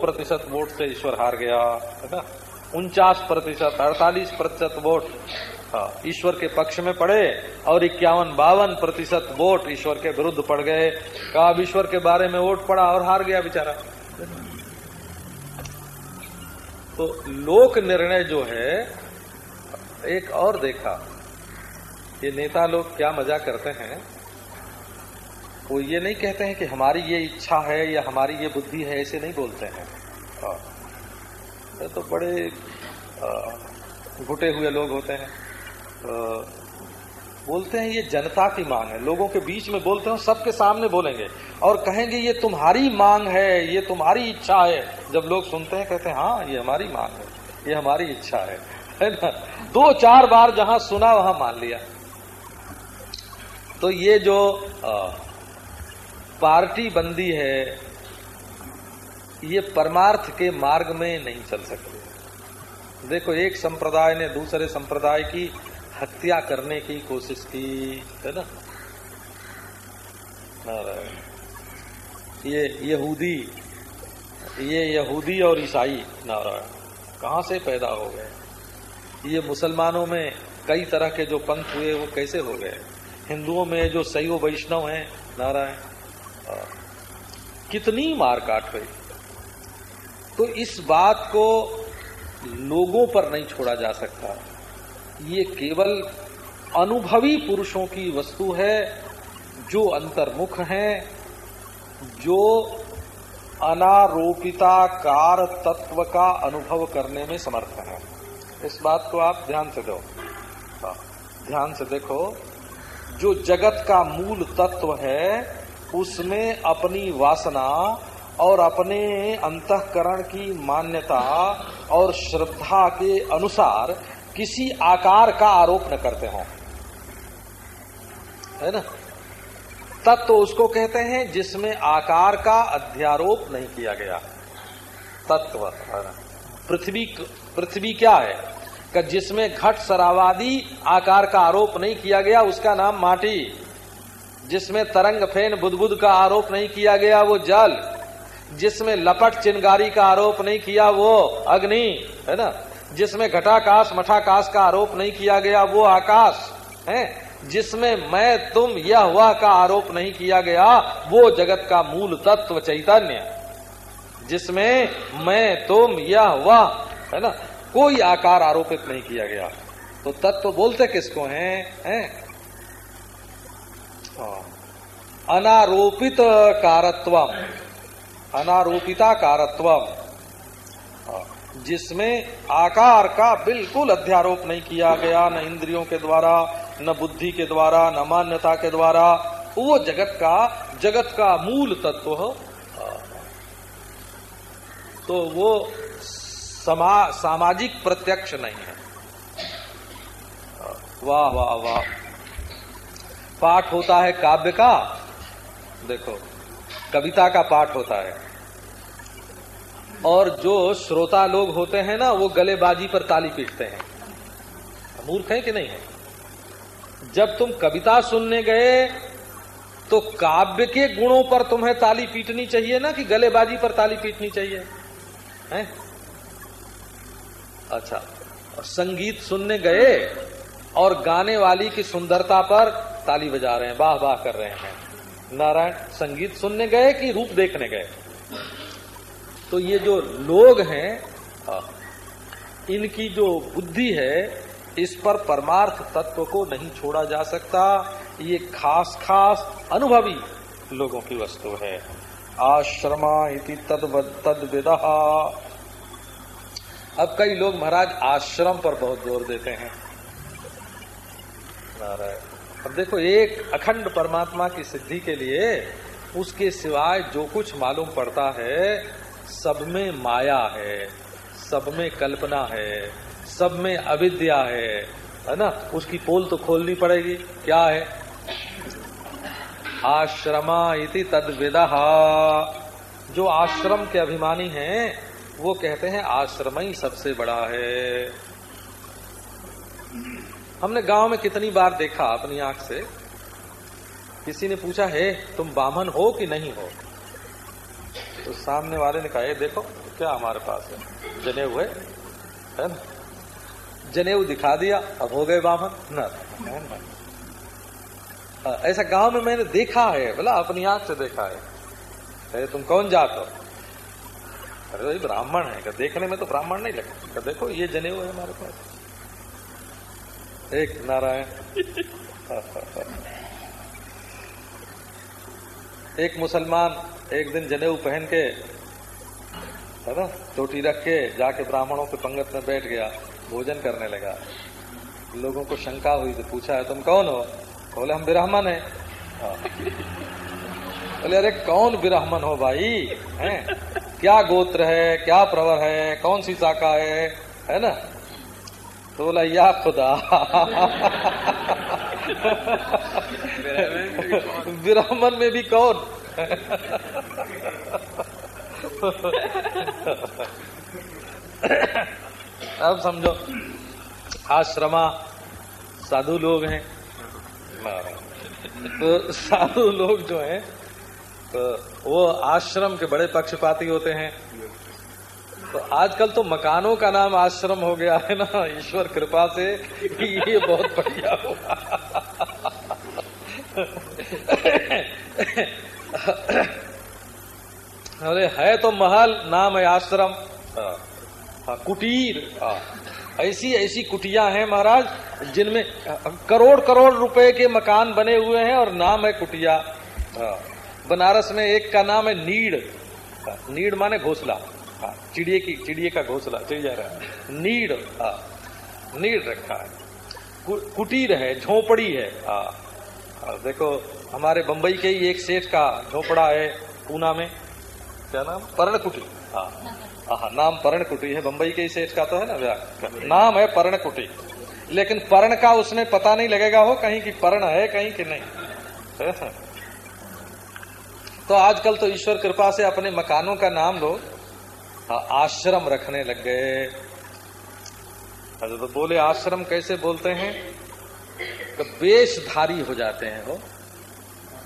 प्रतिशत वोट से ईश्वर हार गया है ना? उनचास प्रतिशत अड़तालीस प्रतिशत वोट। हाँ, ईश्वर के पक्ष में पड़े और इक्यावन बावन प्रतिशत वोट ईश्वर के विरुद्ध पड़ गए। कहा ईश्वर के बारे में वोट पड़ा और हार गया बेचारा। तो लोक निर्णय जो है एक और देखा ये नेता लोग क्या मज़ा करते हैं? वो ये नहीं कहते हैं कि हमारी ये इच्छा है या हमारी ये बुद्धि है ऐसे नहीं बोलते हैं। हाँ। तो बड़े घुटे हुए लोग होते हैं। बोलते हैं ये जनता की मांग है। लोगों के बीच में बोलते हैं सबके सामने बोलेंगे। और कहेंगे ये तुम्हारी मांग है ये तुम्हारी इच्छा है। जब लोग सुनते हैं कहते हैं हाँ ये हमारी मांग है ये हमारी इच्छा है। है ना? दो चार बार जहाँ सुना वहाँ मान लिया। तो ये जो आ, पार्टी बंदी है, ये परमार्थ के मार्ग में नहीं चल सकते। देखो, एक संप्रदाय ने दूसरे संप्रदाय की हत्या करने की कोशिश की, है ना? ये यहूदी ये यहूदी और ईसाई, नारायण, कहाँ से पैदा हो गए? ये मुसलमानों में कई तरह के जो पंथ हुए, वो कैसे हो गए? हिंदुओं में जो सैव वैष्णव हैं, नारायण कितनी मार काट गई तो इस बात को लोगों पर नहीं छोड़ा जा सकता। ये केवल अनुभवी पुरुषों की वस्तु है जो अंतर्मुख हैं जो अनारोपिताकार तत्व का अनुभव करने में समर्थ है। इस बात को आप ध्यान से दो। हाँ, ध्यान से देखो जो जगत का मूल तत्व है उसमें अपनी वासना और अपने अंतकरण की मान्यता और श्रद्धा के अनुसार किसी आकार का आरोप न करते हो। है ना? तत्व तो उसको कहते हैं, जिसमें आकार का अध्यारोप नहीं किया गया। तत्व पृथ्वी पृथ्वी क्या है? कि जिसमें घट सरावादी आकार का आरोप नहीं किया गया, उसका नाम माटी। जिसमें तरंग फेन बुदबुद का आरोप नहीं किया गया वो जल, जिसमें लपट चिंगारी का आरोप नहीं किया वो अग्नि, है ना? जिसमें घटाकाश, मठाकाश का आरोप नहीं किया गया वो आकाश, है? जिसमें मैं, तुम, यह वह का आरोप नहीं किया गया वो जगत का मूल तत्व चैतन्य। जिसमें मैं, तुम, यह वह है ना? कोई आकार आरोपित नहीं किया गया। तो तत्व बोलते किसको हैं हाँ। अनारोपित कारत्वम। अनारोपिता कारत्वम। जिसमें आकार का बिल्कुल अध्यारोप नहीं किया गया न इंद्रियों के द्वारा न बुद्धि के द्वारा न मान्यता के द्वारा। वो जगत का जगत का मूल तत्व हो। तो वो समा, सामाजिक प्रत्यक्ष नहीं है वाह वाह वाह। पाठ होता है काव्य का। देखो, कविता का पाठ होता है। और जो श्रोता लोग होते हैं ना, वो गलेबाजी पर ताली पीटते हैं। मूर्ख है कि नहीं है? जब तुम कविता सुनने गए तो काव्य के गुणों पर तुम्हें ताली पीटनी चाहिए ना कि गलेबाजी पर ताली पीटनी चाहिए, है? अच्छा और संगीत सुनने गए और गाने वाली की सुंदरता पर ताली बजा रहे हैं वाह वाह कर रहे हैं। नारायण संगीत सुनने गए कि रूप देखने गए? तो ये जो लोग हैं इनकी जो बुद्धि है, इस पर परमार्थ तत्व को नहीं छोड़ा जा सकता। ये खास खास अनुभवी लोगों की वस्तु है। आश्रमा इति तद विदा। अब कई लोग महाराज आश्रम पर बहुत ज़ोर देते हैं। अब देखो, एक अखंड परमात्मा की सिद्धि के लिए उसके सिवाय जो कुछ मालूम पड़ता है, सब में माया है, सब में कल्पना है, सब में अविद्या है है ना? उसकी पोल तो खोलनी पड़ेगी। क्या है? आश्रमा इति तद विदा जो आश्रम के अभिमानी हैं, वो कहते हैं, आश्रम ही सबसे बड़ा है। हमने गाँव में कितनी बार देखा अपनी आँख से? किसी ने पूछा, है, तुम बामन हो कि नहीं हो? तो सामने वाले ने कहा देखो, क्या हमारे पास है? जने हुए है ना? जनेऊ दिखा दिया, अब हो गए बामन। न ऐसा गाँव में मैंने देखा है, बोला, अपनी आँख से देखा है। अरे, तुम कौन जात हो? अरे ब्राह्मण है देखने में तो ब्राह्मण नहीं लगता? देखो, ये जनेऊ है हमारे पास। एक नारायण। एक मुसलमान एक दिन जनेऊ पहन के, है ना चोटी रख के जाके ब्राह्मणों के पंगत में बैठ गया, भोजन करने लगा। लोगों को शंका हुई तो पूछा, है तुम कौन हो? बोले, हम ब्राह्मण है। हाँ। बोले, अरे, कौन ब्राह्मण हो भाई? हैं? क्या गोत्र है? क्या प्रवर है? कौन सी शाखा है? है ना? तो बोला, या खुदा। ब्राह्मण में भी कौन? अब समझो, आश्रमा साधु लोग हैं। तो साधु लोग जो हैं तो वो आश्रम के बड़े पक्षपाती होते हैं। तो आजकल तो मकानों का नाम आश्रम हो गया है ना ईश्वर कृपा से ये बहुत बढ़िया हुआ। अरे है तो महल नाम है आश्रम। हाँ, कुटीर। ऐसी ऐसी कुटिया हैं महाराज जिनमें करोड़ करोड़ रुपए के मकान बने हुए हैं और नाम है कुटिया। बनारस में एक का नाम है नीड। नीड माने घोसला। चिड़िए की चिड़िए का घोसला चिड़िया रहा नीड नीड रखा है। कुटीर है झोपड़ी है देखो हमारे बंबई के ही एक सेठ का झोपड़ा है पूना में। क्या नाम? पर्णकुटी हाँ। हाँ नाम पर्णकुटी है बंबई के ही सेठ का तो है ना व्या नाम है पर्णकुटी। लेकिन पर्ण का उसमें पता नहीं लगेगा हो कहीं की पर्ण है कहीं की नहीं। तो आजकल तो ईश्वर कृपा से अपने मकानों का नाम लोग हाँ, आश्रम रखने लग गए। अच्छा तो बोले आश्रम कैसे बोलते हैं? तो वेशधारी हो जाते हैं वो।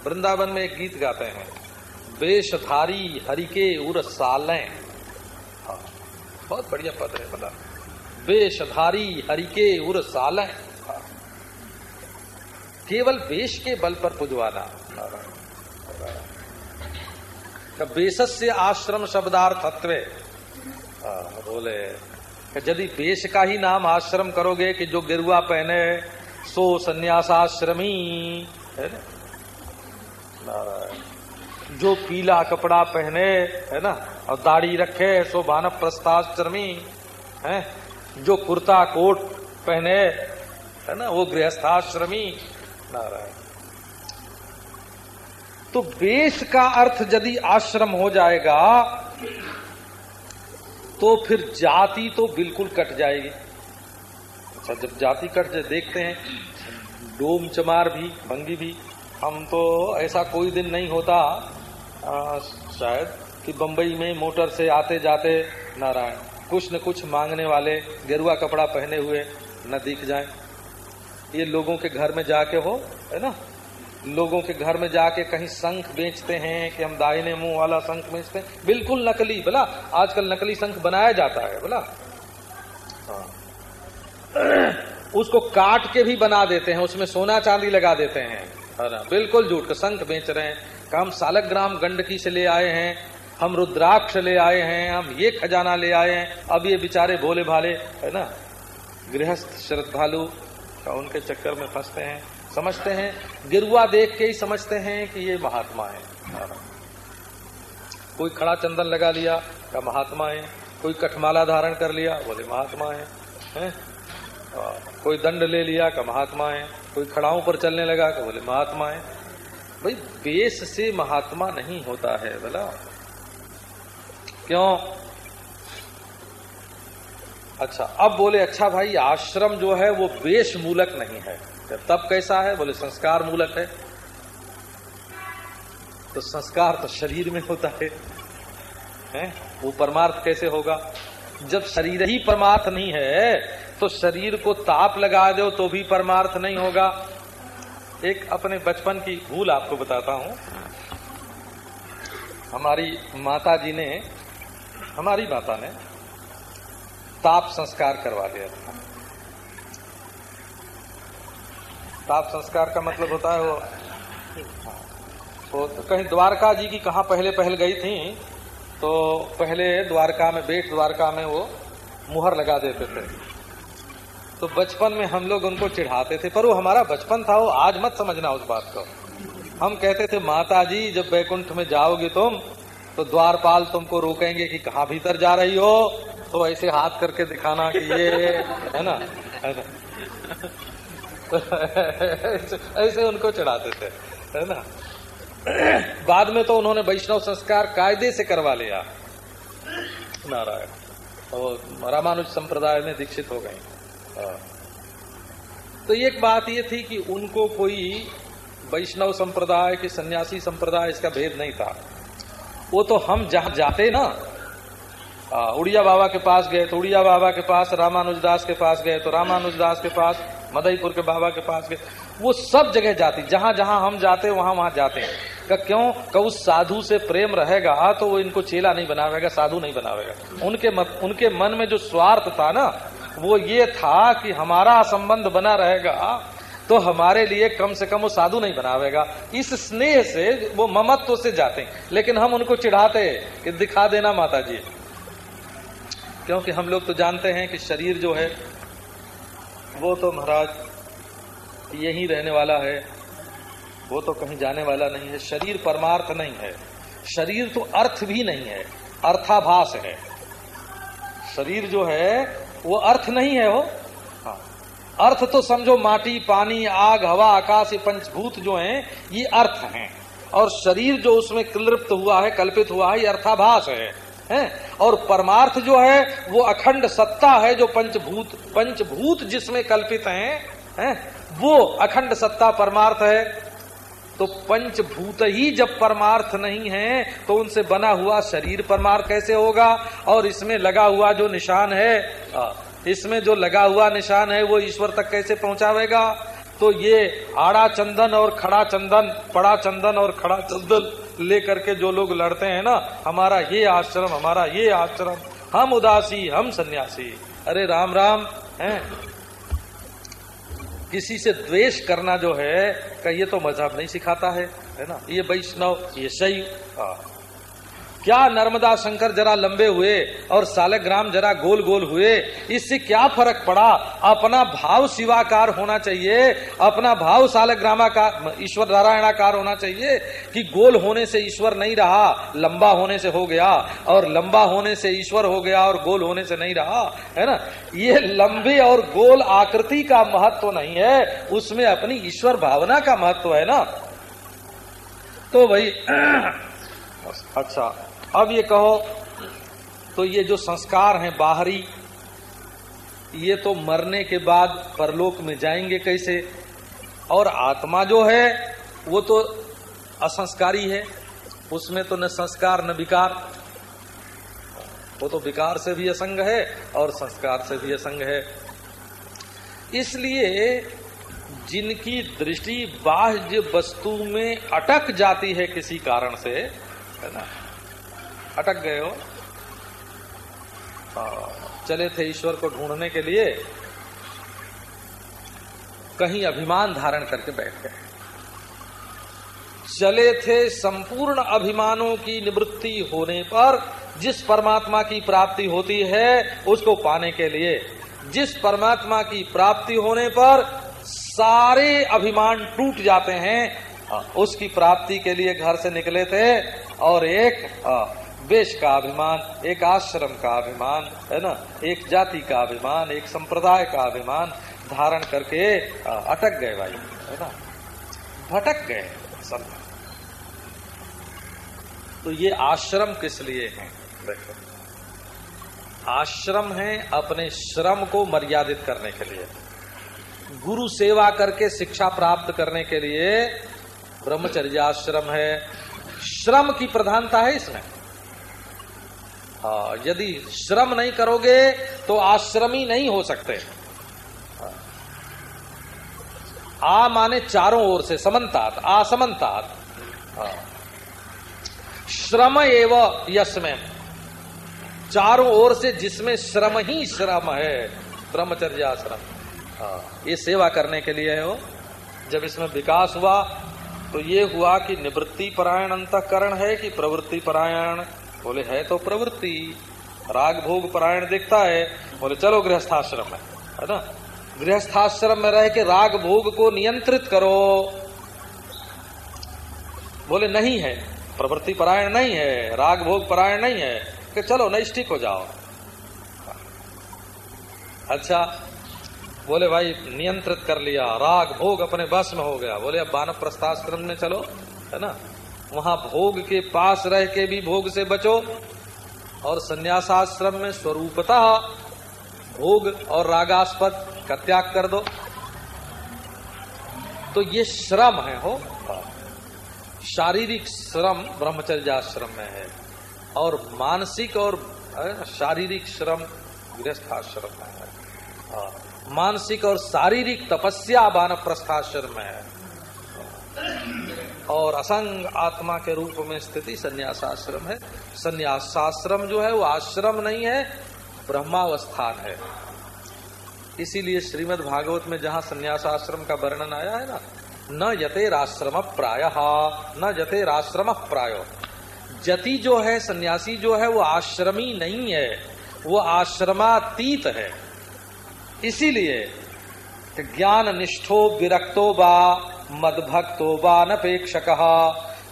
वृंदावन में एक गीत गाते हैं वेशधारी हरिके उर सालें हाँ बहुत बढ़िया पद है बता वेशधारी हरिके उर हाँ, केवल वेश के बल पर पुजवाना। बेसस से आश्रम शब्दार्थत्व। हाँ, बोले यदि वेश का ही नाम आश्रम करोगे कि जो गिरुआ पहने सो संन्यासाश्रमी। है ना? जो पीला कपड़ा पहने है ना और दाढ़ी रखे सो बानव प्रस्थाश्रमी है? जो कुर्ता कोट पहने है ना वो गृहस्थाश्रमी। नारायण। तो वेश का अर्थ यदि आश्रम हो जाएगा तो फिर जाति तो बिल्कुल कट जाएगी। अच्छा जब जाति कट जाए देखते हैं। डोम चमार भी भंगी भी। हम तो ऐसा कोई दिन नहीं होता आ, शायद कि बंबई में मोटर से आते जाते नारायण। कुछ न कुछ मांगने वाले गेरुआ कपड़ा पहने हुए न दिख जाए। ये लोगों के घर में जाके हो है ना? लोगों के घर में जाके कहीं शंख बेचते हैं कि हम दाहिने मुँह वाला शंख बेचते हैं। बिल्कुल नकली बोला आजकल नकली शंख बनाया जाता है बोला हाँ। उसको काट के भी बना देते हैं, उसमें सोना चांदी लगा देते हैं। बिल्कुल झूठ का शंख बेच रहे हैं। हम सालग्राम गंडकी से ले आए हैं, हम रुद्राक्ष ले आए हैं, हम ये खजाना ले आए हैं, अब ये बेचारे भोले भाले, है ना? गृहस्थ श्रद्धालु उनके चक्कर में फंसते हैं। समझते हैं गिरुआ देख के ही समझते हैं कि ये महात्मा है। कोई खड़ा चंदन लगा लिया का महात्मा है? कोई कठमाला धारण कर लिया बोले महात्मा है, है? कोई दंड ले लिया का महात्मा है? कोई खड़ाओं पर चलने लगा का बोले महात्मा है? भाई बेस से महात्मा नहीं होता है बोला। क्यों? अच्छा अब बोले अच्छा भाई आश्रम जो है वो वेश मूलक नहीं है। तब कैसा है? बोले, संस्कार मूलक है। तो संस्कार तो शरीर में होता है, हैं? वो परमार्थ कैसे होगा? जब शरीर ही परमार्थ नहीं है तो शरीर को ताप लगा दो तो भी परमार्थ नहीं होगा। एक अपने बचपन की भूल आपको बताता हूँ। हमारी माता जी ने, हमारी माता ने ताप संस्कार करवा दिया था। ताप संस्कार का मतलब होता है वो। वो तो कहीं द्वारका जी की कहा पहले पहल गई थी तो पहले द्वारका में, बेट द्वारका में वो मुहर लगा देते थे। तो बचपन में हम लोग उनको चिढ़ाते थे, पर वो हमारा बचपन था, वो आज मत समझना उस बात को। हम कहते थे, माता जी, जब बैकुंठ में जाओगे तुम तो द्वारपाल तुमको रोकेंगे कि कहा भीतर जा रही हो तो ऐसे हाथ करके दिखाना कि ये है ना? ऐसे उनको चढ़ाते थे, है ना? बाद में तो उन्होंने वैष्णव संस्कार कायदे से करवा लिया। नारायण। और रामानुज संप्रदाय में दीक्षित हो गई। हाँ। तो एक बात ये थी कि उनको कोई वैष्णव संप्रदाय की सन्यासी संप्रदाय इसका भेद नहीं था। वो तो हम जहाँ जाते ना उड़िया बाबा के पास गए तो उड़िया बाबा के पास रामानुजदास के पास गए तो रामानुजदास के पास मदईपुर के बाबा के पास गए। वो सब जगह जाती जहाँ जहाँ हम जाते वहाँ वहाँ जाते हैं। क्यों? का उस साधु से प्रेम रहेगा तो वो इनको चेला नहीं बनावेगा साधु नहीं बनावेगा। उनके मत, उनके मन में जो स्वार्थ था ना वो ये था कि हमारा संबंध बना रहेगा तो हमारे लिए कम से कम वो साधु नहीं बनावेगा। इस स्नेह से वो ममत्व से जाते हैं। लेकिन हम उनको चिढ़ाते कि दिखा देना माता जी क्योंकि हम लोग तो जानते हैं कि शरीर जो है वो तो महाराज यही रहने वाला है, वो तो कहीं जाने वाला नहीं है। शरीर परमार्थ नहीं है। शरीर तो अर्थ भी नहीं है, अर्थाभास है। शरीर जो है, वो अर्थ नहीं है वो। हाँ। अर्थ तो समझो माटी, पानी, आग, हवा, आकाश, ये पंचभूत जो हैं, ये अर्थ हैं। और शरीर जो उसमें क्लिप्त हुआ है, कल्पित हुआ है, ये अर्थाभास है। है। और परमार्थ जो है, वो अखंड सत्ता है जो पंचभूत पंचभूत जिसमें कल्पित हैं, है, वो अखंड सत्ता परमार्थ है। तो पंचभूत ही जब परमार्थ नहीं है तो उनसे बना हुआ शरीर परमार्थ कैसे होगा? और इसमें लगा हुआ जो निशान है इसमें जो लगा हुआ निशान है, वो ईश्वर तक कैसे पहुंचावेगा? तो ये आड़ा चंदन और खड़ा चंदन, पड़ा चंदन और खड़ा चंदन लेकर के जो लोग लड़ते हैं ना, हमारा ये आश्रम, हमारा ये आश्रम, हम उदासी, हम सन्यासी। अरे राम राम, है? किसी से द्वेष करना जो है का ये तो मज़हब नहीं सिखाता है है ना? ये वैष्णव, ये सही। क्या नर्मदा शंकर जरा लंबे हुए और सालग्राम जरा गोल गोल हुए? इससे क्या फ़र्क पड़ा? अपना भाव शिवाकार होना चाहिए। अपना भाव सालग्रामाकार, ईश्वर नारायणाकार होना चाहिए कि गोल होने से ईश्वर नहीं रहा, लंबा होने से हो गया और लंबा होने से ईश्वर हो गया और गोल होने से नहीं रहा, है ना? ये लंबे और गोल आकृति का महत्व नहीं है। उसमें अपनी ईश्वर भावना का महत्व है ना? तो भाई अच्छा। अब ये कहो तो ये जो संस्कार हैं बाहरी, ये तो मरने के बाद परलोक में जाएँगे कैसे? और आत्मा जो है, वो तो असंस्कारी है, उसमें तो न संस्कार, न विकार। वो तो विकार से भी असंग है और संस्कार से भी असंग है। इसलिए जिनकी दृष्टि बाह्य वस्तु में अटक जाती है किसी कारण से, है ना अटक गए हो। चले थे ईश्वर को ढूँढने के लिए। कहीं अभिमान धारण करके बैठ गए। चले थे संपूर्ण अभिमानों की निवृत्ति होने पर, जिस परमात्मा की प्राप्ति होती है, उसको पाने के लिए। जिस परमात्मा की प्राप्ति होने पर, सारे अभिमान टूट जाते हैं। उसकी प्राप्ति के लिए घर से निकले थे और एक वेश का अभिमान, एक आश्रम का अभिमान, है ना? एक जाति का अभिमान, एक संप्रदाय का अभिमान धारण करके अटक गए भाई, है ना? भटक गए सब। तो ये आश्रम किस लिए है? देखो। आश्रम है अपने श्रम को मर्यादित करने के लिए। गुरु सेवा करके शिक्षा प्राप्त करने के लिए ब्रह्मचर्य आश्रम है। श्रम की प्रधानता है इसमें। हाँ यदि श्रम नहीं करोगे तो आश्रमी नहीं हो सकते। आ माने चारों ओर से समन्तात असमन्तात हाँ। श्रम एव यस्में। चारों ओर से जिसमें श्रम ही श्रम है ब्रह्मचर्य आश्रम। हाँ, ये सेवा करने के लिए है वो। जब इसमें विकास हुआ तो ये हुआ कि निवृत्ति परायण अंतकरण है कि प्रवृत्ति परायण बोले, है तो प्रवृत्ति। राग भोग परायण देखता है। बोले, चलो गृहस्थाश्रम में। है ना? गृहस्थाश्रम में रह के राग भोग को नियंत्रित करो। बोले, नहीं है। प्रवृत्ति परायण नहीं है। राग भोग परायण नहीं है। कि चलो, नैष्ठिक हो जाओ। अच्छा बोले, भाई, नियंत्रित कर लिया। राग भोग अपने बस में हो गया। बोले, अब बानव प्रस्थाश्रम में चलो। है ना? वहाँ भोग के पास रह के भी भोग से बचो। और संन्यासाश्रम में स्वरूपता भोग और रागास्पद का त्याग कर दो। तो ये श्रम है हो? शारीरिक श्रम ब्रह्मचर्याश्रम में है। और मानसिक और शारीरिक श्रम गृहस्थाश्रम में है। हाँ, मानसिक और शारीरिक तपस्या बान प्रस्थाश्रम में है। और असंग आत्मा के रूप में स्थिति संन्यासाश्रम है। संन्यासाश्रम जो है, वो आश्रम नहीं है, ब्रह्मावस्थान है। इसीलिए श्रीमद् भागवत में जहाँ संन्यासाश्रम का वर्णन आया है ना, न यते राश्रम प्राय, न जते राश्रम प्राय। जति जो है, सन्यासी जो है, वो आश्रमी नहीं है, वो आश्रमातीत है। इसीलिए ज्ञान निष्ठो विरक्तो बा मदभक्तो बानपेक्षक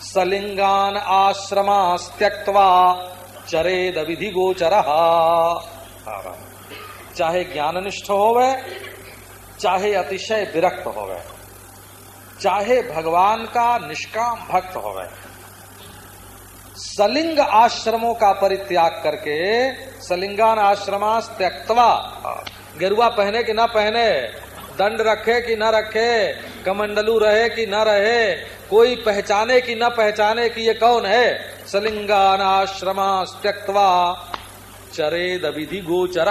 सलिंगान आश्रमास्त्यक्त्वा चरेद विधि गोचर चाहे ज्ञाननिष्ठ होवे, चाहे अतिशय विरक्त होवे, चाहे भगवान का निष्काम भक्त हो होवे, सलिंग आश्रमों का परित्याग करके सलिंगान आश्रमास त्यक्तवा गेरुआ पहने कि ना पहने, दंड रखे कि न रखे कमंडलू रहे कि न रहे? कोई पहचाने कि न पहचाने कि ये कौन है? सलिंगानाश्रमा त्यक्तवा चरेद विधि गोचर।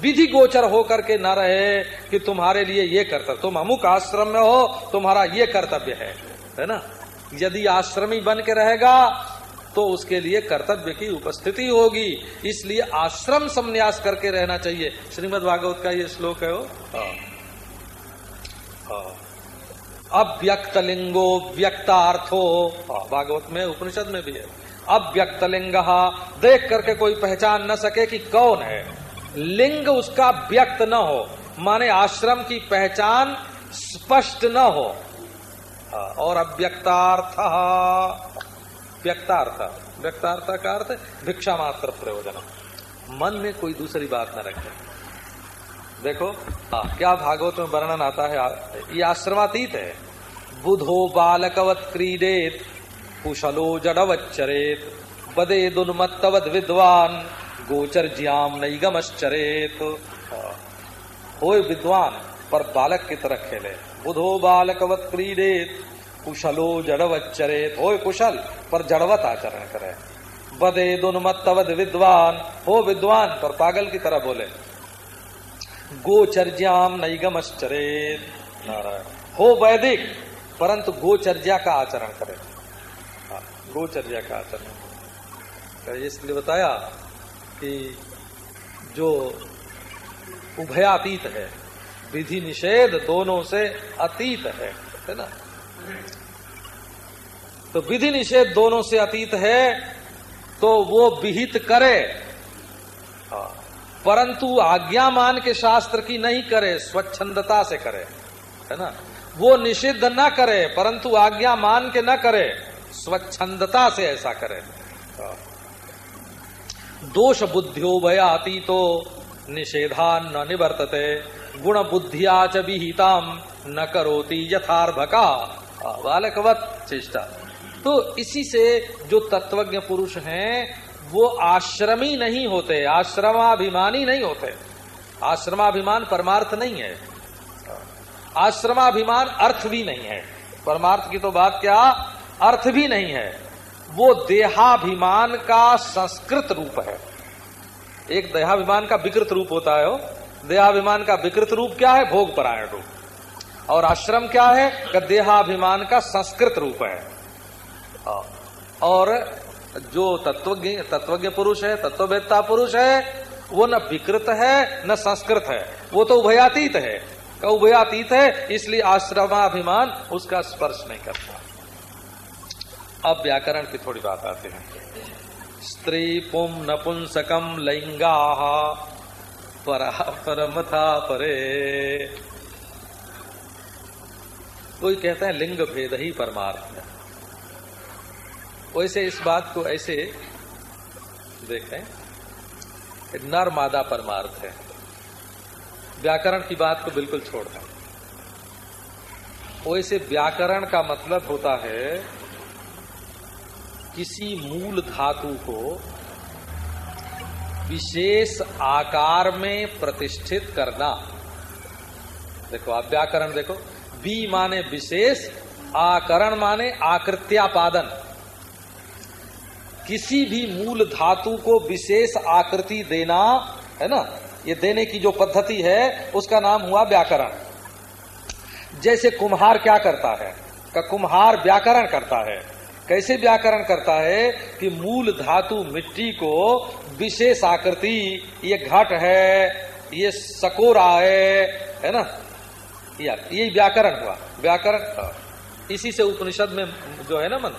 विधि गोचर होकर के न रहे कि तुम्हारे लिए ये कर्तव्य। तुम अमुक आश्रम में हो, तुम्हारा ये कर्तव्य है। है ना? यदि आश्रमी बन के रहेगा तो उसके लिए कर्तव्य की उपस्थिति होगी। इसलिए आश्रम संन्यास करके रहना चाहिए। श्रीमद भागवत का ये श्लोक है वो। हाँ। अव्यक्त लिंगो व्यक्तार्थो। हाँ, भागवत में उपनिषद में भी है। अव्यक्त लिंग देख करके कोई पहचान न सके कि कौन है। लिंग उसका व्यक्त न हो माने आश्रम की पहचान स्पष्ट न हो। और अव्यक्तार्थ व्यक्तार्थ। व्यक्तार्थ का अर्थ भिक्षा मात्र प्रयोजन मन में कोई दूसरी बात न रखे। देखो आ, क्या भागवत में वर्णन आता है? ये आश्रमातीत है। बुधो बालकवत क्रीडेत कुशलो जडवच्चरेत बदे दुन्मत्तवद विद्वान गोचर ज्याम नई गमश्चरेत हो विद्वान पर बालक की तरह खेले। बुधो बालकवत क्रीडेत कुशलो जड़वच्चरेत। हो कुशल पर जड़वत आचरण करे। बदे दुन्मत्तवद विद्वान हो विद्वान पर पागल की तरह बोले। गोचर्याम नैगमश्चरेत नारायण। हो वैदिक परंतु गोचर्या का आचरण करे। हाँ, गोचर्या का आचरण। इसलिए बताया कि जो उभयातीत है विधि निषेध दोनों से अतीत है है ना? तो विधि निषेध दोनों से अतीत है तो वो विहित करे। हाँ। परंतु आज्ञा मान के शास्त्र की नहीं करे, स्वच्छंदता से करे, है ना? वो निषिद्ध न करे, परंतु आज्ञा मान के न करे, स्वच्छंदता से ऐसा करे। हाँ। दोष बुद्धियो भया तो निषेधा न निवर्तते, गुण बुद्धिया च विहिताम, न करोती यथार्भका। बालकवत चेष्टा तो इसी से जो तत्वज्ञ पुरुष हैं वो आश्रमी नहीं होते, आश्रमाभिमानी नहीं होते। आश्रमाभिमान परमार्थ नहीं है। आश्रमाभिमान अर्थ भी नहीं है। परमार्थ की तो बात क्या? अर्थ भी नहीं है। वो देहाभिमान का संस्कृत रूप है। एक देहाभिमान का विकृत रूप होता है वो देहाभिमान का विकृत रूप क्या है? भोग परायण रूप। और आश्रम क्या है? देहाभिमान का संस्कृत रूप है। और जो तत्वज्ञ तत्वज्ञ पुरुष है, तत्ववेत्ता पुरुष है, वो न विकृत है, न संस्कृत है। वो तो उभयातीत है। उभयातीत है, इसलिए आश्रमाभिमान उसका स्पर्श नहीं करता। अब व्याकरण की थोड़ी बात आते हैं। स्त्री पुम नपुंसकम लिंगा परमथा परे। कोई कहते हैं, लिंग भेद ही परमार्थ है। वैसे इस बात को ऐसे देखें नर मादा परमार्थ है। व्याकरण की बात को बिल्कुल छोड़ दें वैसे व्याकरण का मतलब होता है किसी मूल धातु को विशेष आकार में प्रतिष्ठित करना। देखो, आप व्याकरण देखो। बी माने विशेष, आकरण माने आकृत्यापादन। किसी भी मूल धातु को विशेष आकृति देना, है ना? ये देने की जो पद्धति है, उसका नाम हुआ व्याकरण। जैसे कुम्हार क्या करता है? का कुम्हार व्याकरण करता है। कैसे व्याकरण करता है कि मूल धातु मिट्टी को विशेष आकृति, ये घट है, ये सकोरा है है ना? ये व्याकरण हुआ। व्याकरण इसी से उपनिषद में जो है ना मन?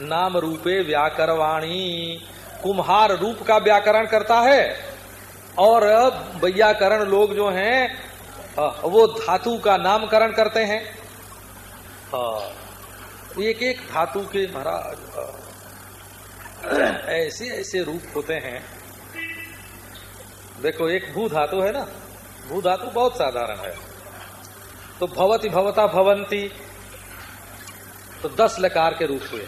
नाम रूपे व्याकरवाणी। कुम्हार रूप का व्याकरण करता है। और वैयाकरण लोग जो हैं वो धातु का नामकरण करते हैं। एक एक धातु के महाराज ऐसे ऐसे रूप होते हैं। देखो, एक भू धातु है ना? भू धातु बहुत साधारण है। तो भवती भवता भवंती तो दस लकार के रूप हुए।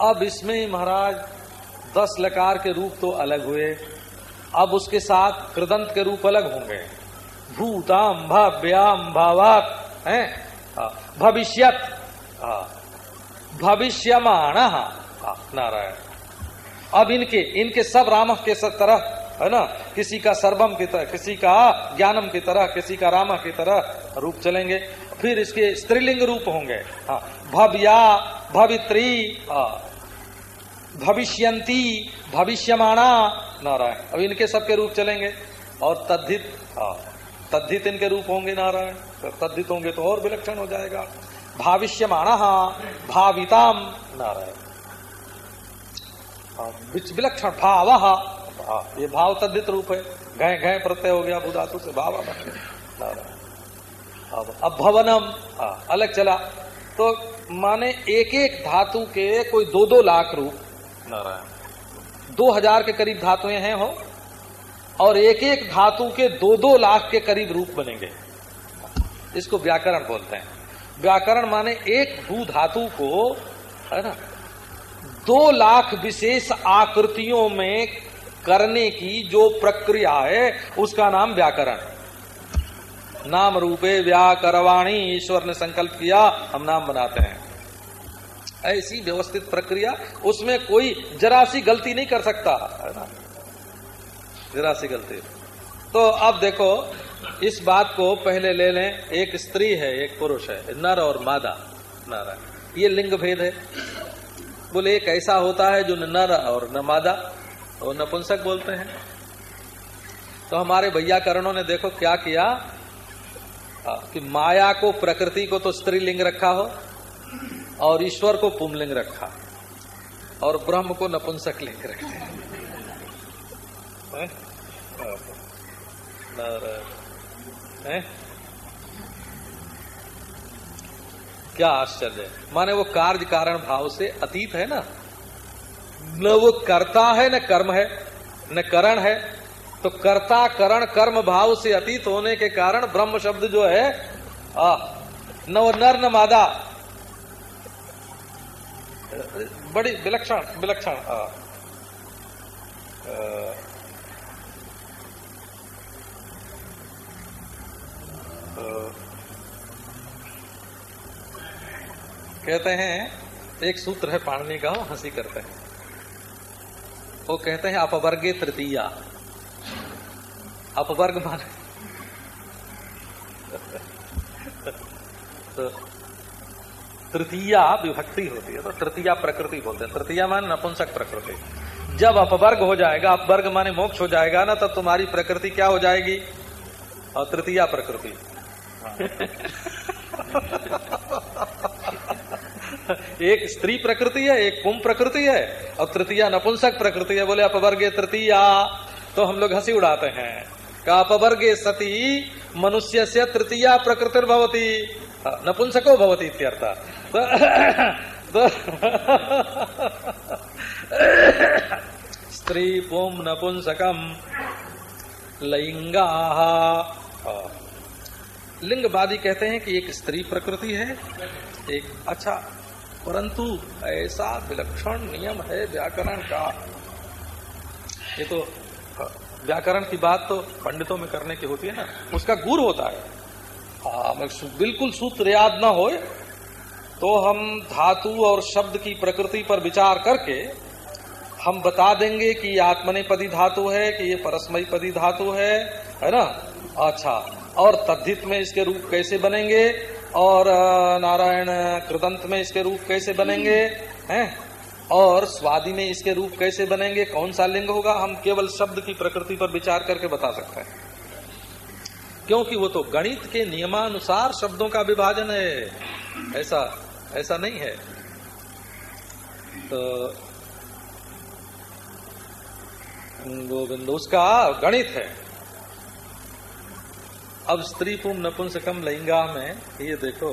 अब इसमें महाराज दस लकार के रूप तो अलग हुए। अब उसके साथ कृदंत के रूप अलग होंगे। भूताम भव्याम भावात है भविष्यत। भविष्यमाण। नारायण। अब इनके इनके सब राम के तरह, है ना? किसी का सर्वम की तरह, किसी का ज्ञानम की तरह, किसी का राम की तरह रूप चलेंगे। फिर इसके स्त्रीलिंग रूप होंगे। हाँ भव्या, भवित्री भविष्यंती भविष्यमाणा, नारायण। अब इनके सबके रूप चलेंगे। और तद्धित हाँ तद्धित इनके रूप होंगे नारायण। तो तद्धित होंगे तो और विलक्षण हो जाएगा। भाविष्यमाण, भाविताम, नारायण। विलक्षण, भाव ये भाव तद्धित रूप है। घय घय प्रत्यय हो गया बुधातु से, भाव नारायण। अब अब भवनम अलग चला। तो माने एक एक धातु के कोई दो दो लाख रूप नारायण दो हज़ार के करीब धातुएँ हैं हो और एक एक धातु के दो दो लाख के करीब रूप बनेंगे। इसको व्याकरण बोलते हैं। व्याकरण माने एक भू धातु को, है ना, दो लाख विशेष आकृतियों में करने की जो प्रक्रिया है, उसका नाम व्याकरण। नाम रूपे व्याकरवाणी, ईश्वर ने संकल्प किया, हम नाम बनाते हैं। ऐसी व्यवस्थित प्रक्रिया, उसमें कोई जरा सी गलती नहीं कर सकता। है जरा सी गलती। तो अब देखो, इस बात को पहले ले लें, एक स्त्री है, एक पुरुष है, नर और मादा नर ये लिंग भेद है। बोले, एक ऐसा होता है जो नर और न मादा और नपुंसक बोलते हैं। तो हमारे भैया करणों ने देखो क्या किया? कि माया को, प्रकृति को तो स्त्रीलिंग रखा हो। और ईश्वर को पुमलिंग रखा और ब्रह्म को नपुंसक लिंग रखते हैं? है? क्या आश्चर्य। माने वो कार्य कारण भाव से अतीत है ना? न वो करता है न कर्म है न करण है तो कर्ता करण कर्म भाव से अतीत होने के कारण ब्रह्म शब्द जो है आ, न वो नर न मादा बड़ी विलक्षण विलक्षण। कहते हैं एक सूत्र है पाणनी का हँसी करते हैं। वो कहते हैं अपवर्गे तृतीया। अपवर्ग माने तो तृतीया विभक्ति होती है तो तृतीया प्रकृति बोलते हैं। तृतीया मान नपुंसक प्रकृति। जब अपवर्ग हो जाएगा, अपवर्ग माने मोक्ष हो जाएगा ना, तब तुम्हारी प्रकृति क्या हो जाएगी? और तृतीया प्रकृति। एक स्त्री प्रकृति है, एक कुंभ प्रकृति है, और तृतीया नपुंसक प्रकृति है, बोले अपवर्गे तृतीया तो हम लोग हँसी उड़ाते हैं। का अपवर्गे सती मनुष्य से तृतीया प्रकृति भवती नपुंसको भवती इत्यर्थ। तो, तो स्त्री पुम नपुंसकम लिंगा। लिंगवादी कहते हैं कि एक स्त्री प्रकृति है एक अच्छा परंतु ऐसा विलक्षण नियम है व्याकरण का। ये तो व्याकरण की बात तो पंडितों में करने की होती है ना उसका गुर होता है। हाँ बिल्कुल सूत्र याद न हो तो हम धातु और शब्द की प्रकृति पर विचार करके हम बता देंगे कि ये आत्मनेपदी धातु है, कि ये परस्मयी पदी धातु है है ना? अच्छा और तद्धित में इसके रूप कैसे बनेंगे? और नारायण कृदंत में इसके रूप कैसे बनेंगे? हैं? और स्वादि में इसके रूप कैसे बनेंगे? कौन सा लिंग होगा? हम केवल शब्द की प्रकृति पर विचार करके बता सकते हैं। क्योंकि वो तो गणित के नियमानुसार शब्दों का विभाजन है। ऐसा ऐसा नहीं है। तो गोविंद, उसका गणित है। अब स्त्री पुम नपुंसकम लहिंगा में ये देखो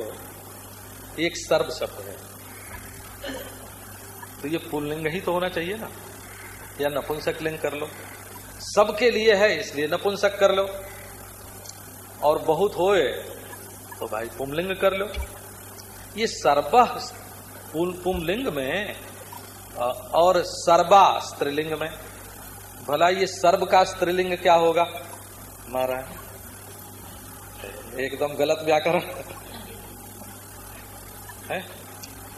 एक सर्व शब्द है। तो ये पुल्लिंग ही तो होना चाहिए ना। या नपुंसक लिंग कर लो। सबके लिए है, इसलिए नपुंसक कर लो। और बहुत होए तो भाई पुमलिंग कर लो। ये सर्व पुमलिंग में और सर्वा स्त्रीलिंग में। भला ये सर्व का स्त्रीलिंग क्या होगा? नारायण एकदम गलत व्याकरण। है?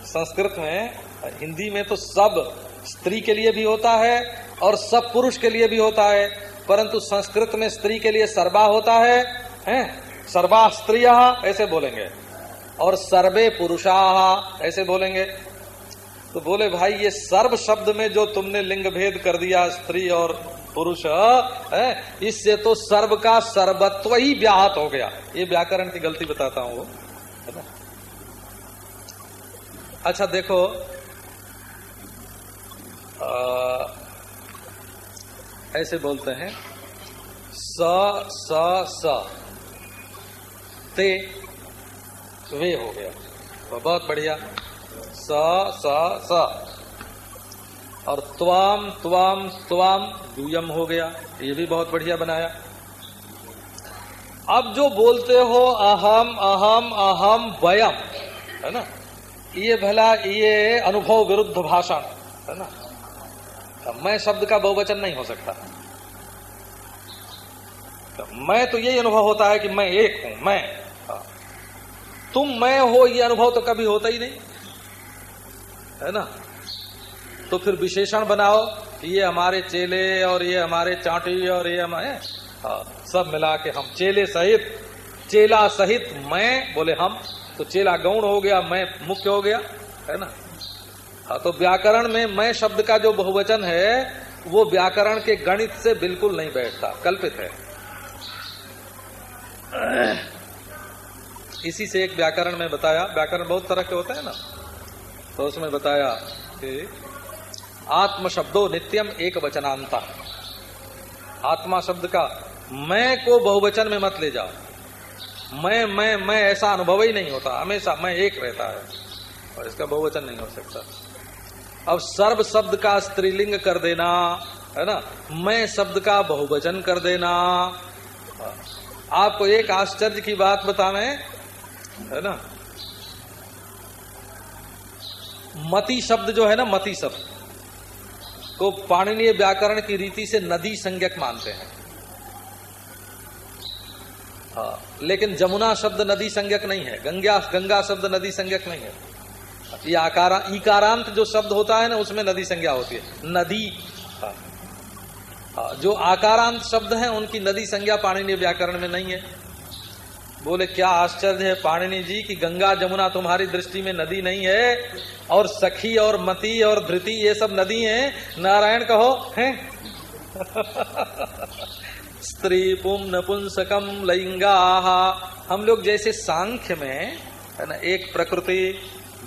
संस्कृत में, हिंदी में तो सब स्त्री के लिए भी होता है और सब पुरुष के लिए भी होता है, परंतु संस्कृत में स्त्री के लिए सर्वा होता है हैं? सर्वा स्त्रिया ऐसे बोलेंगे। और सर्वे पुरुषा ऐसे बोलेंगे। तो बोले भाई ये सर्व शब्द में जो तुमने लिंग भेद कर दिया स्त्री और पुरुष है इससे तो सर्व का सर्वत्व ही व्याहत हो गया। ये व्याकरण की गलती बताता हूँ है ना अच्छा देखो आ, ऐसे बोलते हैं स स स। ते वे हो गया। तो बहुत बढ़िया। स स स। और त्वाम त्वाम त्वाम, दुयम हो गया। ये भी बहुत बढ़िया बनाया। अब जो बोलते हो, अहम अहम अहम, वयम, है ना? ये भला, ये अनुभव विरुद्ध भाषण, है ना? तो मैं शब्द का बहुवचन नहीं हो सकता। तो मैं तो यही अनुभव होता है कि मैं एक हूँ, मैं। तुम मैं हो ये अनुभव तो कभी होता ही नहीं। है ना? तो फिर विशेषण बनाओ ये हमारे चेले और ये हमारे चाटी और ये हमारे हाँ, सब मिला के हम चेले सहित चेला सहित मैं बोले हम। तो चेला गौण हो गया मैं मुख्य हो गया है ना? हाँ तो व्याकरण में मैं शब्द का जो बहुवचन है वो व्याकरण के गणित से बिल्कुल नहीं बैठता कल्पित है। इसी से एक व्याकरण में बताया, व्याकरण बहुत तरह के होते है ना। तो उसमें बताया कि आत्म शब्दो नित्यम एक वचनांता। आत्मा शब्द का, मैं को बहुवचन में मत ले जाओ। मैं मैं मैं ऐसा अनुभव ही नहीं होता, हमेशा मैं एक रहता है। और इसका बहुवचन नहीं हो सकता। अब सर्व शब्द का स्त्रीलिंग कर देना, है ना? मैं शब्द का बहुवचन कर देना। आपको एक आश्चर्य की बात बतावे है ना? मती शब्द जो है ना मती शब्द। को पाणनीय व्याकरण की रीति से नदी संज्ञक मानते हैं। हाँ लेकिन जमुना शब्द नदी संज्ञक नहीं है गंगा गंगा शब्द नदी संज्ञक नहीं है। ये आकारा इकारांत जो शब्द होता है ना उसमें नदी संज्ञा होती है। नदी हाँ, हाँ, जो आकारांत शब्द हैं उनकी नदी संज्ञा पाणनीय व्याकरण में नहीं है। बोले, क्या आश्चर्य है पाणिनि जी कि गंगा जमुना तुम्हारी दृष्टि में नदी नहीं है और सखी और मती और धृति ये सब नदी हैं? नारायण कहो, हैं? स्त्री पुम नपुंसकम लिंगा हम लोग जैसे सांख्य में, है ना, एक प्रकृति,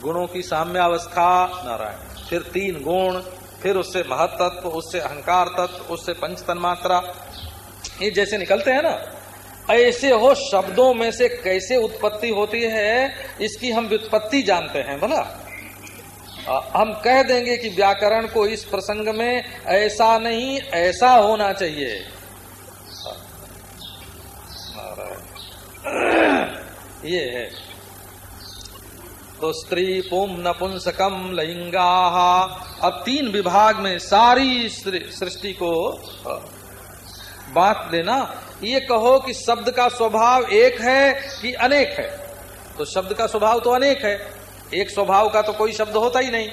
गुणों की साम्यावस्था, नारायण। फिर तीन गुण, फिर उससे महत्त्व उससे अहंकार तत्व, उससे पंच तन्मात्रा ये जैसे निकलते हैं ना ऐसे हो शब्दों में से कैसे उत्पत्ति होती है, इसकी हम व्युत्पत्ति जानते हैं, बोला। हम कह देंगे कि व्याकरण को इस प्रसंग में ऐसा नहीं, ऐसा होना चाहिए। ये है। तो स्त्री पुम नपुंसकम लिंगा, अब तीन विभाग में सारी सृष्टि को बात देना। ये कहो कि शब्द का स्वभाव एक है कि अनेक है। तो शब्द का स्वभाव तो अनेक है। एक स्वभाव का तो कोई शब्द होता ही नहीं,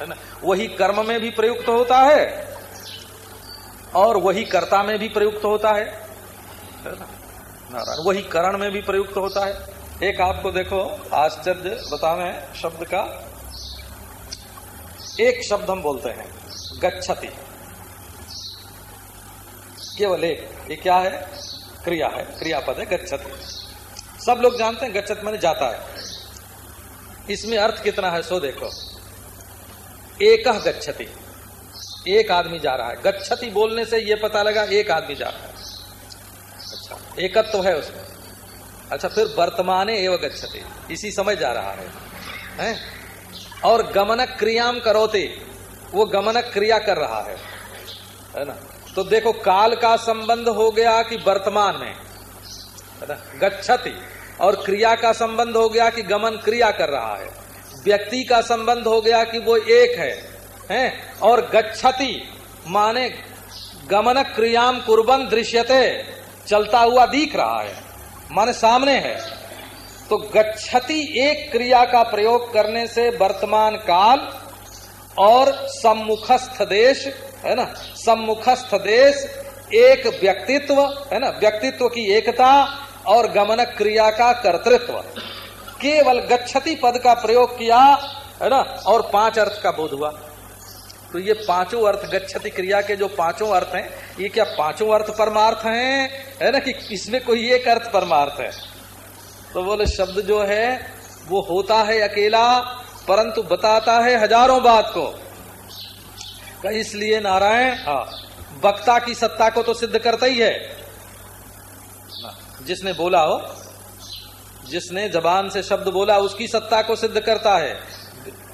है ना? वही कर्म में भी प्रयुक्त होता है और वही कर्ता में भी प्रयुक्त होता है नारायण, वही करण में भी प्रयुक्त होता है। एक आपको देखो, आश्चर्य बता बतावे शब्द का। एक शब्द हम बोलते हैं, गच्छति। केवल एक। ये क्या है? क्रिया है। क्रियापद है गच्छत। सब लोग जानते हैं गच्छत मैंने जाता है। इसमें अर्थ कितना है, सो देखो। एक गच्छति। एक आदमी जा रहा है। गच्छति बोलने से ये पता लगा एक आदमी जा रहा है। अच्छा एकत्व तो है उसमें। अच्छा फिर वर्तमाने एवं गच्छति। इसी समय जा रहा है। हैं? और गमनक क्रियाम करोते। वो गमनक क्रिया कर रहा है। है ना? तो देखो, काल का संबंध हो गया कि वर्तमान में गच्छति, और क्रिया का संबंध हो गया कि गमन क्रिया कर रहा है। व्यक्ति का संबंध हो गया कि वो एक है, हैं? और गच्छति माने गमन क्रियाम कुर्बन दृश्यते, चलता हुआ दिख रहा है, माने सामने है। तो गच्छति एक क्रिया का प्रयोग करने से वर्तमान काल और सम्मुखस्थ देश है ना? सम्मुखस्थ देश, एक व्यक्तित्व, है ना? व्यक्तित्व की एकता और गमन क्रिया का कर्तृत्व। केवल गच्छति पद का प्रयोग किया, है ना? और पाँच अर्थ का बोध हुआ। तो ये पाँचों अर्थ, गच्छति क्रिया के जो पाँचों अर्थ हैं, ये क्या पाँचों अर्थ परमार्थ हैं? है ना कि इसमें कोई एक अर्थ परमार्थ है? तो बोले, शब्द जो है, वो होता है अकेला, परंतु बताता है हज़ारों बात को। इसलिए नारायण हाँ। वक्ता की सत्ता को तो सिद्ध करता ही है। जिसने बोला हो जिसने जबान से शब्द बोला उसकी सत्ता को सिद्ध करता है।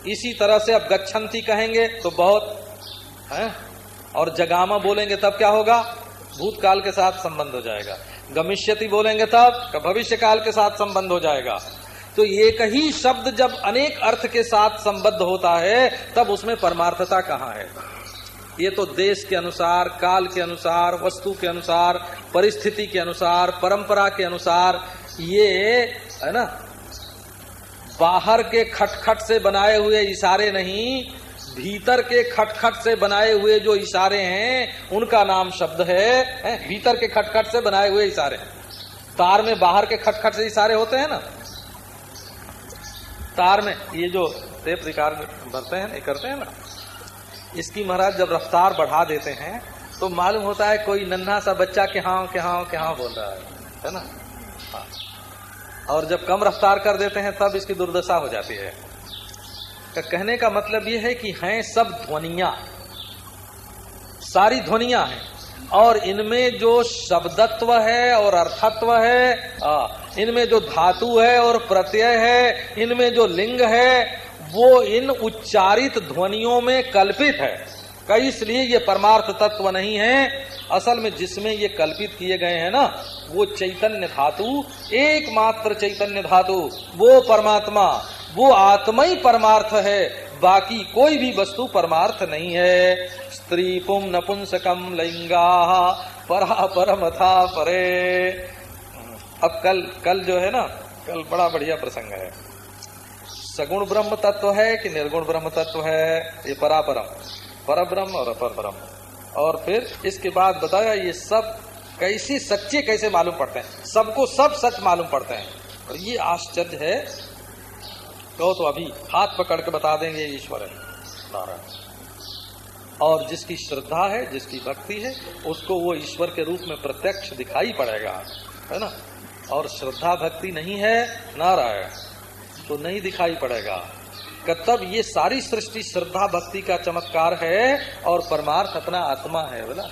इसी तरह से अब गच्छन्ति कहेंगे तो बहुत है? और जगामा बोलेंगे तब क्या होगा? भूतकाल के साथ संबंध हो जाएगा। गमिष्यति बोलेंगे तब भविष्य काल के साथ संबंध हो जाएगा। तो एक ही शब्द जब अनेक अर्थ के साथ संबद्ध होता है तब उसमें परमार्थता कहाँ है? ये तो देश के अनुसार काल के अनुसार वस्तु के अनुसार परिस्थिति के अनुसार परंपरा के अनुसार ये है ना बाहर के खटखट से बनाए हुए इशारे नहीं भीतर के खटखट से बनाए हुए जो इशारे हैं उनका नाम शब्द है, है? भीतर के खटखट से बनाए हुए इशारे। तार में बाहर के खटखट से इशारे होते हैं ना? तार में ये जो टेप रिकॉर्ड भरते हैं करते हैं ना? इसकी महाराज जब रफ्तार बढ़ा देते हैं तो मालूम होता है कोई नन्हा सा बच्चा के हाँ के हाँ के हाँ बोल रहा है है ना हाँ। और जब कम रफ्तार कर देते हैं, तब इसकी दुर्दशा हो जाती है का कहने का मतलब ये है कि हैं सब ध्वनिया, सारी ध्वनिया हैं, और इनमें जो शब्दत्व है और अर्थत्व है, इनमें जो धातु है और प्रत्यय है, इनमें जो लिंग है वो इन उच्चारित ध्वनियों में कल्पित है। कई इसलिए ये परमार्थ तत्व नहीं है। असल में जिसमें ये कल्पित किए गए हैं ना, वो चैतन्य धातु, एकमात्र चैतन्य धातु, वो परमात्मा, वो आत्मा ही परमार्थ है। बाकी कोई भी वस्तु परमार्थ नहीं है। स्त्री पुम नपुंसकम लिंगा, परा परम था परे। अब कल कल जो है ना, कल बड़ा बढ़िया प्रसंग है। सगुण ब्रह्म तत्व है कि निर्गुण ब्रह्म तत्व है? ये परापरम। पर ब्रह्म और अपर ब्रह्म और फिर इसके बाद बताया, ये सब कैसी सच्चे कैसे मालूम पड़ते हैं? सबको सब सच मालूम पड़ते हैं। और ये आश्चर्य है। कहो तो अभी हाथ पकड़ के बता देंगे ईश्वर है, नारायण। और जिसकी श्रद्धा है, जिसकी भक्ति है, उसको वो ईश्वर के रूप में प्रत्यक्ष दिखाई पड़ेगा, है ना? और श्रद्धा भक्ति नहीं है, नारायण। तो नहीं दिखाई पड़ेगा। तब ये सारी सृष्टि श्रद्धा भक्ति का चमत्कार है और परमार्थ अपना आत्मा है, बोला।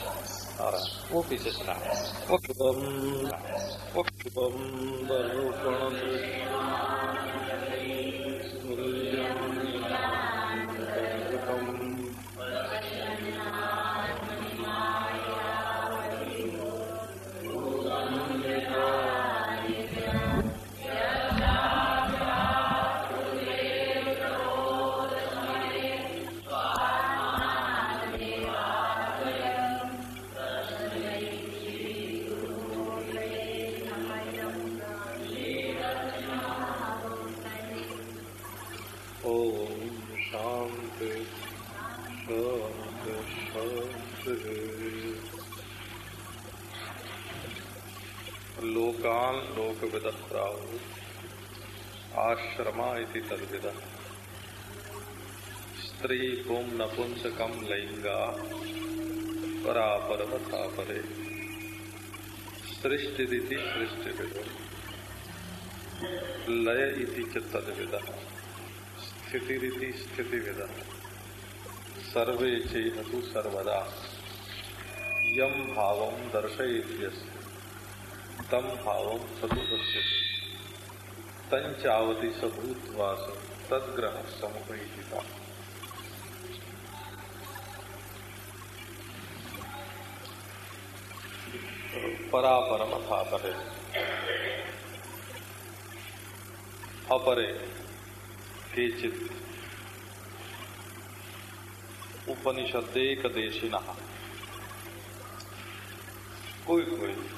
और वो पीछे सुना है। लोक विदप्राहु आश्रमा तद्विद। स्त्री पुम नपुंसकम लिंगा परापरवथा परे सृष्टि सृष्टि लय तद्विद। स्थिति विद सर्वे चेहतु सर्वदा। यम भाव दर्शयित्यस्य तम भाव सदुपस्य तंचावती सबूतवास तदग्रह समुपहिता। परापरम अथापरे अपरे के केचित। उपनिषदेक देशिना कोई कोई।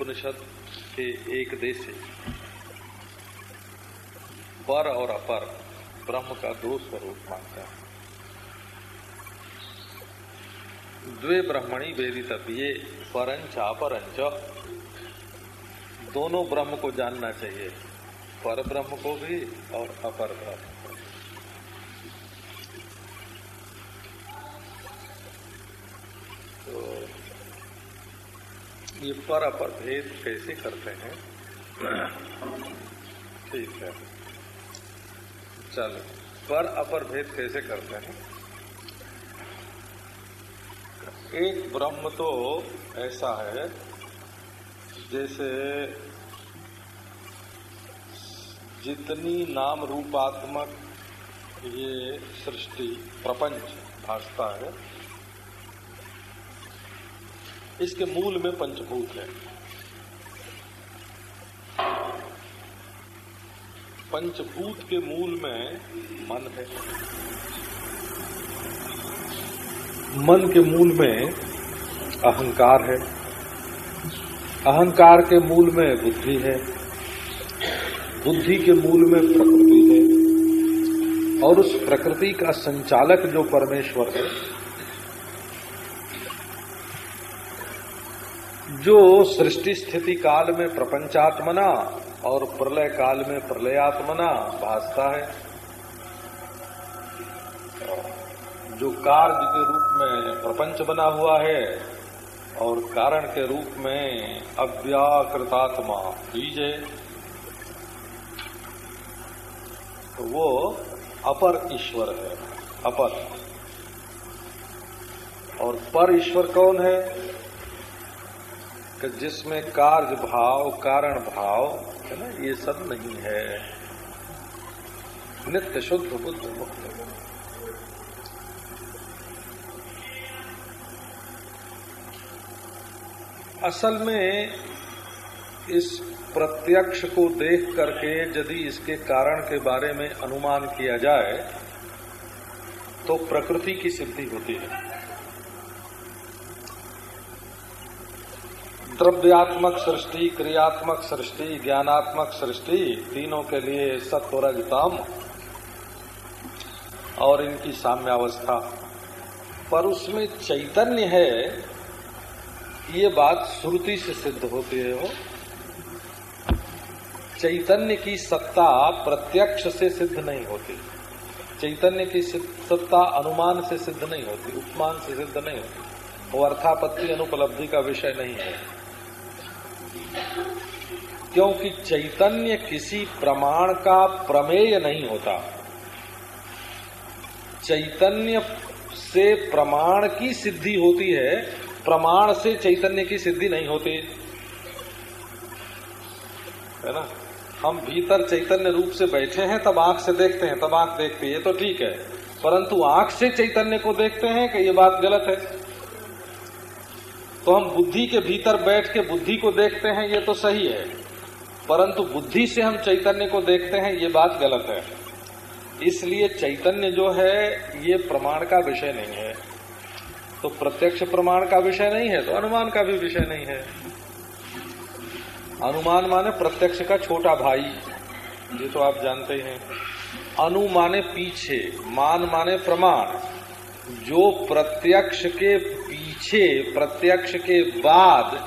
उपनिषद के एक देश पर और अपर, ब्रह्म का दो स्वरूप मानता है। द्वे ब्रह्मणी वेदित ये परंच अपरंच। दोनों ब्रह्म को जानना चाहिए, पर ब्रह्म को भी और अपर ब्रह्म। ये पर अपर भेद कैसे करते हैं? ठीक है। चलो, पर अपर भेद कैसे करते हैं? एक ब्रह्म तो ऐसा है, जैसे जितनी नाम रूपात्मक ये सृष्टि, प्रपंच भासता है इसके मूल में पंचभूत है। पंचभूत के मूल में मन है। मन के मूल में अहंकार है। अहंकार के मूल में बुद्धि है। बुद्धि के मूल में प्रकृति है। और उस प्रकृति का संचालक जो परमेश्वर है जो सृष्टि स्थिति काल में प्रपंचात्मना और प्रलय काल में प्रलयात्मना भासता है। जो कार्य के रूप में प्रपंच बना हुआ है और कारण के रूप में अव्याकृतात्मा बीज है तो वो अपर ईश्वर है, अपर। और पर ईश्वर कौन है? कि जिसमें कार्य भाव, कारण भाव, है ना, ये सब नहीं है। नित्य शुद्ध, बुद्ध मुक्त। असल में इस प्रत्यक्ष को देख करके यदि इसके कारण के बारे में अनुमान किया जाए तो प्रकृति की सिद्धि होती है। द्रव्यात्मक सृष्टि, क्रियात्मक सृष्टि, ज्ञानात्मक सृष्टि, तीनों के लिए सत्वरजतम और इनकी साम्यावस्था। पर उसमें चैतन्य है ये बात श्रुति से सिद्ध होती है वो। चैतन्य की सत्ता प्रत्यक्ष से सिद्ध नहीं होती। चैतन्य की सत्ता अनुमान से सिद्ध नहीं होती, उपमान से सिद्ध नहीं होती। वो अर्थापत्ति अनुपलब्धि का विषय नहीं है। क्योंकि चैतन्य किसी प्रमाण का प्रमेय नहीं होता। चैतन्य से प्रमाण की सिद्धि होती है, प्रमाण से चैतन्य की सिद्धि नहीं होती। है ना? हम भीतर चैतन्य रूप से बैठे हैं, तब आँख से देखते हैं, तब आँख देखती है तो ठीक है। परंतु आँख से चैतन्य को देखते हैं कि ये बात गलत है। तो हम बुद्धि के भीतर बैठ के बुद्धि को देखते हैं, ये तो सही है। परंतु बुद्धि से हम चैतन्य को देखते हैं, ये बात गलत है। इसलिए चैतन्य जो है, ये प्रमाण का विषय नहीं है। तो प्रत्यक्ष प्रमाण का विषय नहीं है तो अनुमान का भी विषय नहीं है। अनुमान माने प्रत्यक्ष का छोटा भाई, ये तो आप जानते ही अनु माने पीछे, मान माने प्रमाण। जो प्रत्यक्ष के पीछे, प्रत्यक्ष के बाद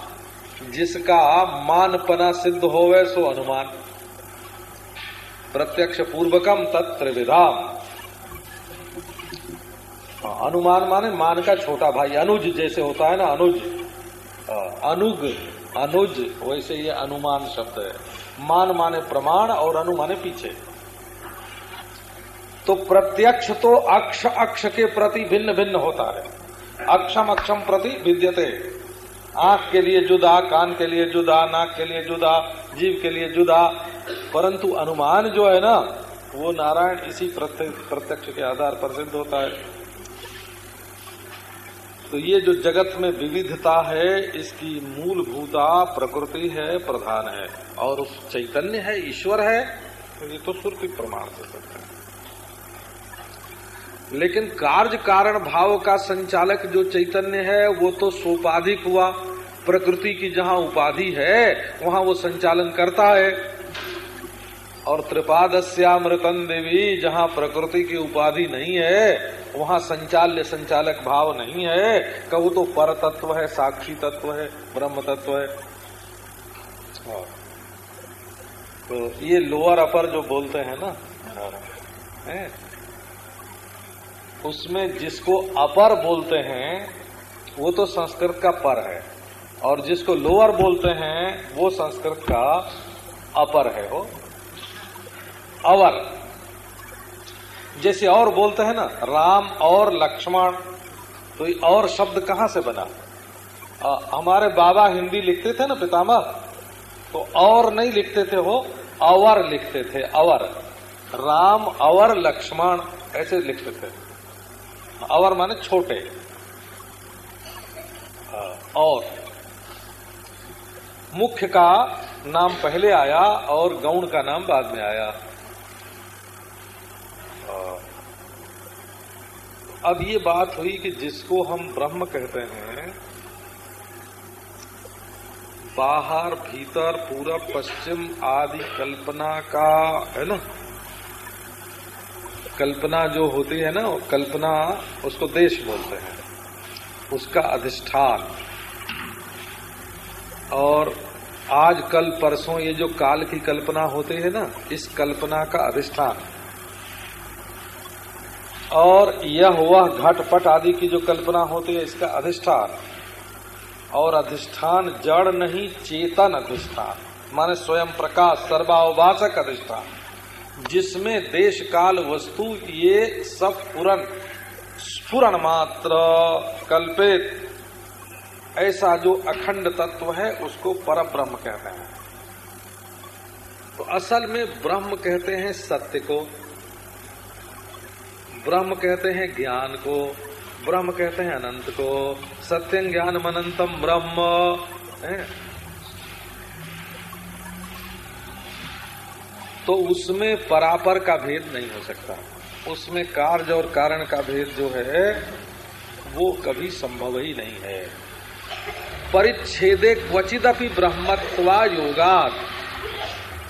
जिसका मानपना सिद्ध होवे सो अनुमान। प्रत्यक्ष पूर्वकम तत्र विधाम। हाँ, अनुमान माने मान का छोटा भाई अनुज जैसे होता है ना अनुज। हाँ, अनुग अनुज वैसे ये अनुमान शब्द है। मान माने प्रमाण और अनु माने पीछे। तो प्रत्यक्ष तो अक्ष अक्ष के प्रति भिन्न भिन्न होता है। अक्षम अक्षम प्रति विद्यते। आँख के लिए जुदा, कान के लिए जुदा, नाक के लिए जुदा, जीव के लिए जुदा। परंतु अनुमान जो है ना, वो नारायण इसी प्रत्यक्ष के आधार पर सिद्ध होता है। तो ये जो जगत में विविधता है, इसकी मूलभूता प्रकृति है, प्रधान है। और चैतन्य है, ईश्वर है तो ये तो श्रुति प्रमाण से सकते हैं। लेकिन कार्य कारण भाव का संचालक जो चैतन्य है, वो तो सोपाधिक हुआ प्रकृति की जहाँ उपाधि है, वहाँ वो संचालन करता है और त्रिपादस्यामृतन देवी, जहाँ प्रकृति की उपाधि नहीं है, वहाँ संचाल्य संचालक भाव नहीं है कहो तो पर तत्व है, साक्षी तत्व है, ब्रह्म तत्व हाँ। तो ये लोअर अपर जो बोलते हैं ना, है? उसमें जिसको अपर बोलते हैं वो तो संस्कृत का पर है। और जिसको लोअर बोलते हैं वो संस्कृत का अपर है वो अवर। जैसे और बोलते हैं ना राम और लक्ष्मण तो ये और शब्द कहाँ से बना? आ, हमारे बाबा हिंदी लिखते थे ना पितामह? तो और नहीं लिखते थे वो अवर लिखते थे अवर। राम अवर लक्ष्मण ऐसे लिखते थे। अवर माने छोटे। और मुख्य का नाम पहले आया और गौण का नाम बाद में आया। अब ये बात हुई कि जिसको हम ब्रह्म कहते हैं, बाहर, भीतर पूरब पश्चिम आदि कल्पना का, है ना? कल्पना जो होती है ना, कल्पना उसको देश बोलते हैं। उसका अधिष्ठान। और आज कल, परसों ये जो काल की कल्पना होती है ना, इस कल्पना का अधिष्ठान। और यह वह घटपट आदि की जो कल्पना होती है, इसका अधिष्ठान। और अधिष्ठान जड़ नहीं, चेतन अधिष्ठान। माने स्वयं प्रकाश, सर्वावभाषक अधिष्ठान। जिसमें देश काल वस्तु ये सब पुरन स्फुरन मात्र कल्पित। ऐसा जो अखंड तत्व है, उसको पर ब्रह्म कहते हैं। तो असल में ब्रह्म कहते हैं सत्य को, ब्रह्म कहते हैं ज्ञान को, ब्रह्म कहते हैं अनंत को। सत्यं ज्ञान अनंतम ब्रह्म, है? तो उसमें परापर का भेद नहीं हो सकता। उसमें कार्य और कारण का भेद जो है, वो कभी संभव ही नहीं है। परिच्छेदे क्वचिदपि ब्रह्मत्वा योगात।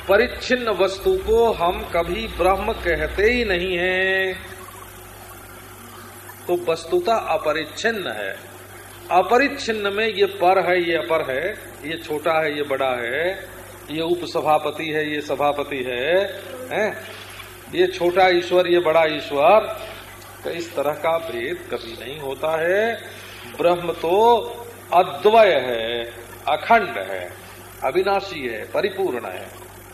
परिच्छिन्न वस्तु को हम कभी ब्रह्म कहते ही नहीं है। तो वस्तुता अपरिच्छिन्न है। अपरिच्छिन्न में ये पर है, ये अपर है, ये छोटा है, ये बड़ा है। ये उप सभापति है ये सभापति है, हैं? ये छोटा ईश्वर ये बड़ा ईश्वर। तो इस तरह का भेद कभी नहीं होता है। ब्रह्म तो अद्वय है अखंड है अविनाशी है परिपूर्ण है।